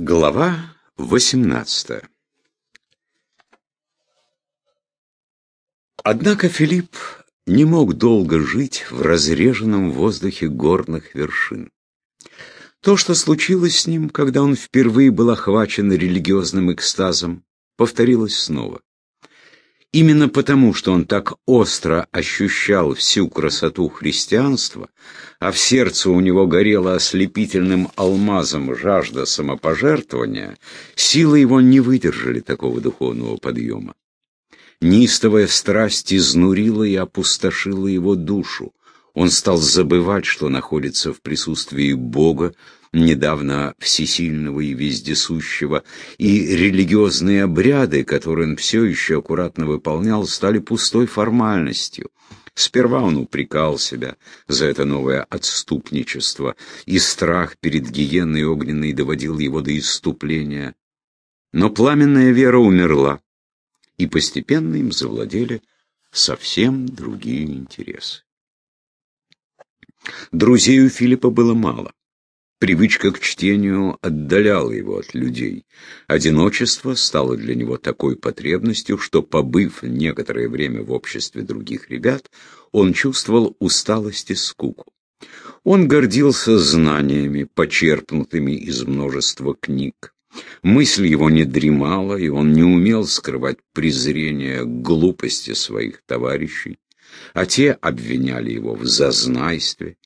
Глава 18 Однако Филипп не мог долго жить в разреженном воздухе горных вершин. То, что случилось с ним, когда он впервые был охвачен религиозным экстазом, повторилось снова. Именно потому, что он так остро ощущал всю красоту христианства, а в сердце у него горела ослепительным алмазом жажда самопожертвования, силы его не выдержали такого духовного подъема. Нистовая страсть изнурила и опустошила его душу. Он стал забывать, что находится в присутствии Бога, недавно всесильного и вездесущего, и религиозные обряды, которые он все еще аккуратно выполнял, стали пустой формальностью. Сперва он упрекал себя за это новое отступничество, и страх перед гиенной огненной доводил его до иступления. Но пламенная вера умерла, и постепенно им завладели совсем другие интересы. Друзей у Филиппа было мало. Привычка к чтению отдаляла его от людей. Одиночество стало для него такой потребностью, что, побыв некоторое время в обществе других ребят, он чувствовал усталость и скуку. Он гордился знаниями, почерпнутыми из множества книг. Мысль его не дремала, и он не умел скрывать презрение к глупости своих товарищей, а те обвиняли его в зазнайстве,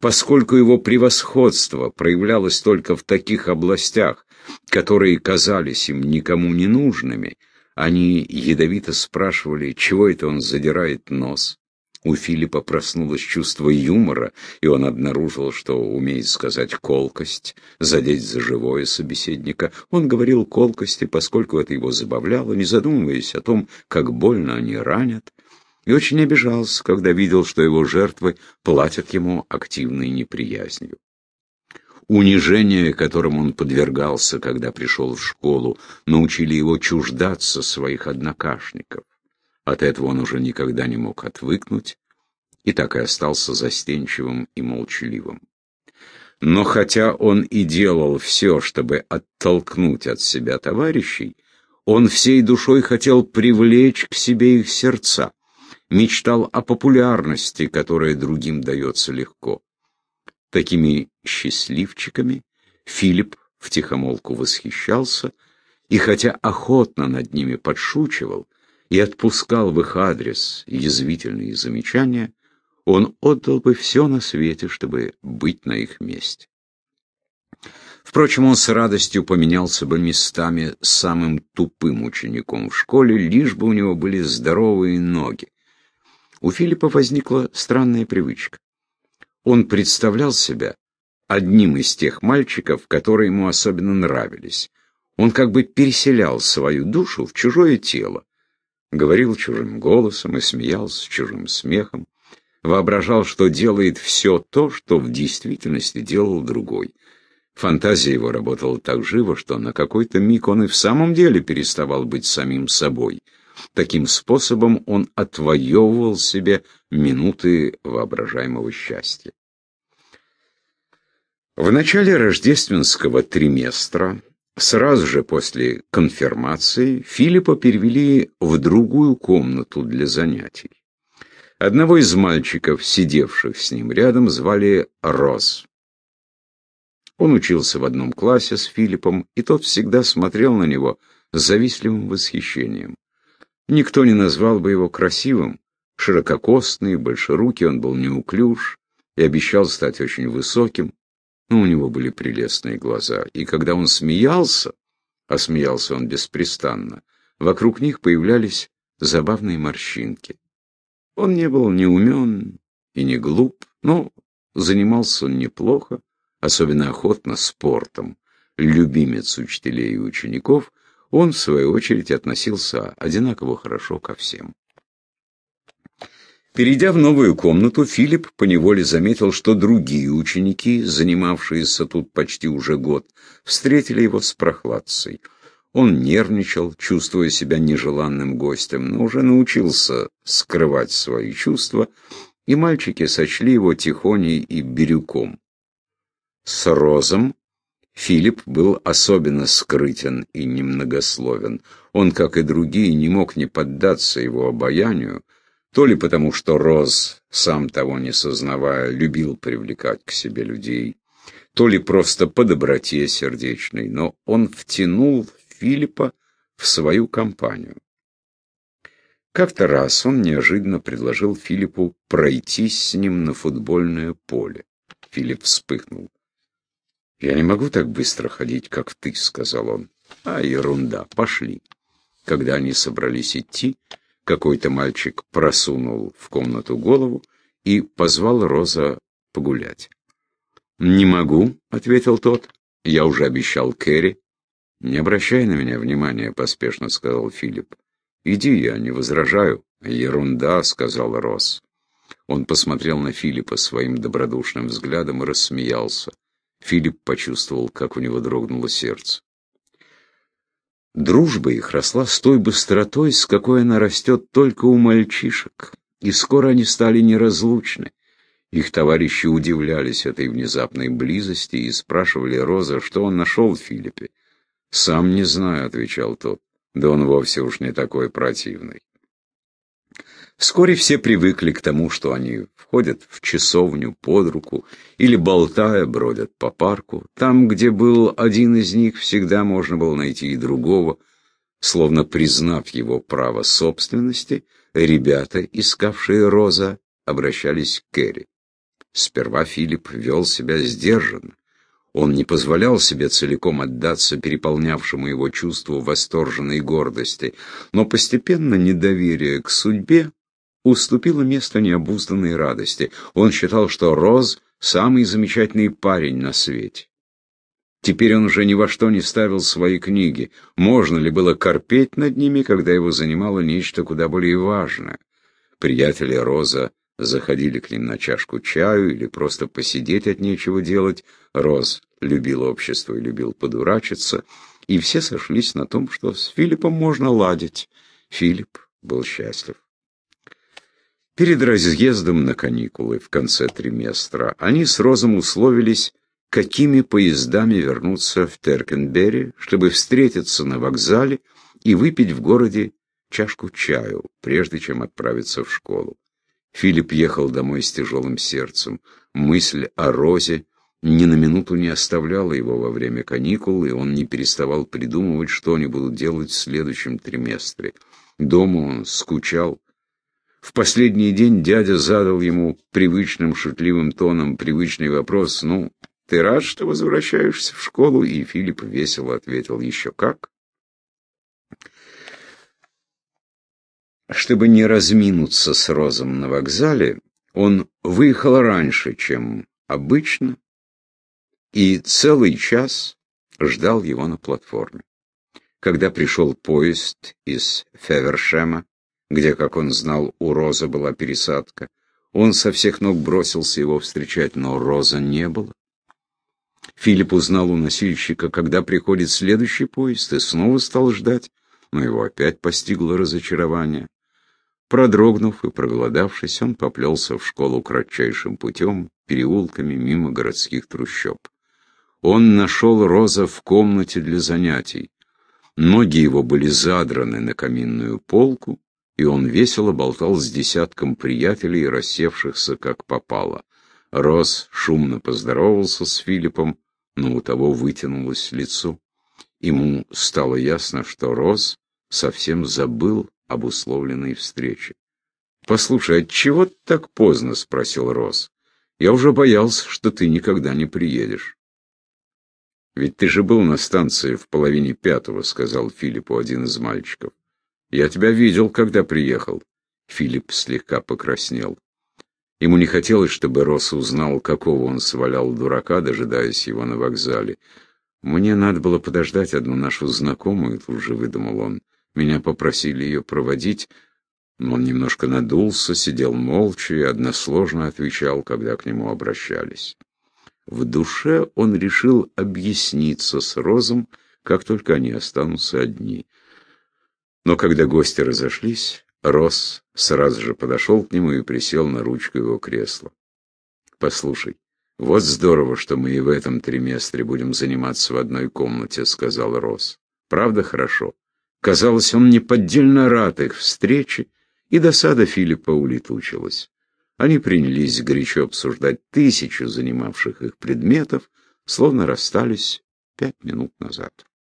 поскольку его превосходство проявлялось только в таких областях, которые казались им никому не нужными, они ядовито спрашивали, чего это он задирает нос. У Филиппа проснулось чувство юмора, и он обнаружил, что умеет сказать колкость, задеть за живое собеседника. Он говорил колкости, поскольку это его забавляло, не задумываясь о том, как больно они ранят, и очень обижался, когда видел, что его жертвы платят ему активной неприязнью. Унижение, которым он подвергался, когда пришел в школу, научили его чуждаться своих однокашников. От этого он уже никогда не мог отвыкнуть, и так и остался застенчивым и молчаливым. Но хотя он и делал все, чтобы оттолкнуть от себя товарищей, он всей душой хотел привлечь к себе их сердца мечтал о популярности, которая другим дается легко. Такими счастливчиками Филипп втихомолку восхищался, и хотя охотно над ними подшучивал и отпускал в их адрес язвительные замечания, он отдал бы все на свете, чтобы быть на их месте. Впрочем, он с радостью поменялся бы местами с самым тупым учеником в школе, лишь бы у него были здоровые ноги. У Филиппа возникла странная привычка. Он представлял себя одним из тех мальчиков, которые ему особенно нравились. Он как бы переселял свою душу в чужое тело, говорил чужим голосом и смеялся чужим смехом, воображал, что делает все то, что в действительности делал другой. Фантазия его работала так живо, что на какой-то миг он и в самом деле переставал быть самим собой — Таким способом он отвоевывал себе минуты воображаемого счастья. В начале рождественского триместра, сразу же после конфирмации, Филиппа перевели в другую комнату для занятий. Одного из мальчиков, сидевших с ним рядом, звали Роз. Он учился в одном классе с Филиппом, и тот всегда смотрел на него с завистливым восхищением. Никто не назвал бы его красивым. Ширококостный, большерукий, он был неуклюж и обещал стать очень высоким. Но у него были прелестные глаза, и когда он смеялся, а смеялся он беспрестанно, вокруг них появлялись забавные морщинки. Он не был ни умен и не глуп, но занимался он неплохо, особенно охотно спортом. Любимец учителей и учеников, он, в свою очередь, относился одинаково хорошо ко всем. Перейдя в новую комнату, Филипп поневоле заметил, что другие ученики, занимавшиеся тут почти уже год, встретили его с прохладцей. Он нервничал, чувствуя себя нежеланным гостем, но уже научился скрывать свои чувства, и мальчики сочли его тихоней и бирюком. С Розом Филипп был особенно скрытен и немногословен. Он, как и другие, не мог не поддаться его обаянию, то ли потому, что Роз, сам того не сознавая, любил привлекать к себе людей, то ли просто по доброте сердечной, но он втянул Филиппа в свою компанию. Как-то раз он неожиданно предложил Филиппу пройтись с ним на футбольное поле. Филипп вспыхнул. «Я не могу так быстро ходить, как ты», — сказал он. «А, ерунда, пошли». Когда они собрались идти, какой-то мальчик просунул в комнату голову и позвал Роза погулять. «Не могу», — ответил тот. «Я уже обещал Кэрри». «Не обращай на меня внимания», — поспешно сказал Филипп. «Иди, я не возражаю». «Ерунда», — сказал Росс. Он посмотрел на Филиппа своим добродушным взглядом и рассмеялся. Филипп почувствовал, как у него дрогнуло сердце. Дружба их росла с той быстротой, с какой она растет только у мальчишек, и скоро они стали неразлучны. Их товарищи удивлялись этой внезапной близости и спрашивали Роза, что он нашел в Филиппе. «Сам не знаю», — отвечал тот, — «да он вовсе уж не такой противный». Вскоре все привыкли к тому, что они входят в часовню под руку или, болтая, бродят по парку. Там, где был один из них, всегда можно было найти и другого. Словно признав его право собственности, ребята, искавшие Роза, обращались к Кэрри. Сперва Филипп вел себя сдержанно. Он не позволял себе целиком отдаться переполнявшему его чувству восторженной гордости, но постепенно недоверие к судьбе уступило место необузданной радости. Он считал, что Роз — самый замечательный парень на свете. Теперь он уже ни во что не ставил свои книги. Можно ли было корпеть над ними, когда его занимало нечто куда более важное? Приятели Роза заходили к ним на чашку чаю или просто посидеть от нечего делать. Роз любил общество и любил подурачиться, и все сошлись на том, что с Филиппом можно ладить. Филипп был счастлив. Перед разъездом на каникулы в конце триместра они с Розом условились, какими поездами вернуться в Теркенберри, чтобы встретиться на вокзале и выпить в городе чашку чаю, прежде чем отправиться в школу. Филипп ехал домой с тяжелым сердцем. Мысль о Розе ни на минуту не оставляла его во время каникул, и он не переставал придумывать, что они будут делать в следующем триместре. Дома он скучал, в последний день дядя задал ему привычным шутливым тоном привычный вопрос, «Ну, ты рад, что возвращаешься в школу?» И Филипп весело ответил, «Еще как?» Чтобы не разминуться с Розом на вокзале, он выехал раньше, чем обычно, и целый час ждал его на платформе. Когда пришел поезд из Февершема, где, как он знал, у Роза была пересадка. Он со всех ног бросился его встречать, но Роза не было. Филипп узнал у носильщика, когда приходит следующий поезд, и снова стал ждать, но его опять постигло разочарование. Продрогнув и проголодавшись, он поплелся в школу кратчайшим путем, переулками мимо городских трущоб. Он нашел Роза в комнате для занятий. Ноги его были задраны на каминную полку, и он весело болтал с десятком приятелей, рассевшихся как попало. Рос шумно поздоровался с Филиппом, но у того вытянулось лицо. Ему стало ясно, что Рос совсем забыл об условленной встрече. «Послушай, отчего ты так поздно?» — спросил Рос. «Я уже боялся, что ты никогда не приедешь». «Ведь ты же был на станции в половине пятого», — сказал Филиппу один из мальчиков. Я тебя видел, когда приехал. Филипп слегка покраснел. Ему не хотелось, чтобы Росс узнал, какого он свалял дурака, дожидаясь его на вокзале. Мне надо было подождать одну нашу знакомую, тут же выдумал он. Меня попросили ее проводить, но он немножко надулся, сидел молча и односложно отвечал, когда к нему обращались. В душе он решил объясниться с Розом, как только они останутся одни — но когда гости разошлись, Росс сразу же подошел к нему и присел на ручку его кресла. «Послушай, «Вот здорово, что мы и в этом триместре будем заниматься в одной комнате», — сказал Росс. «Правда хорошо?» Казалось, он неподдельно рад их встрече, и досада Филиппа улетучилась. Они принялись горячо обсуждать тысячу занимавших их предметов, словно расстались пять минут назад.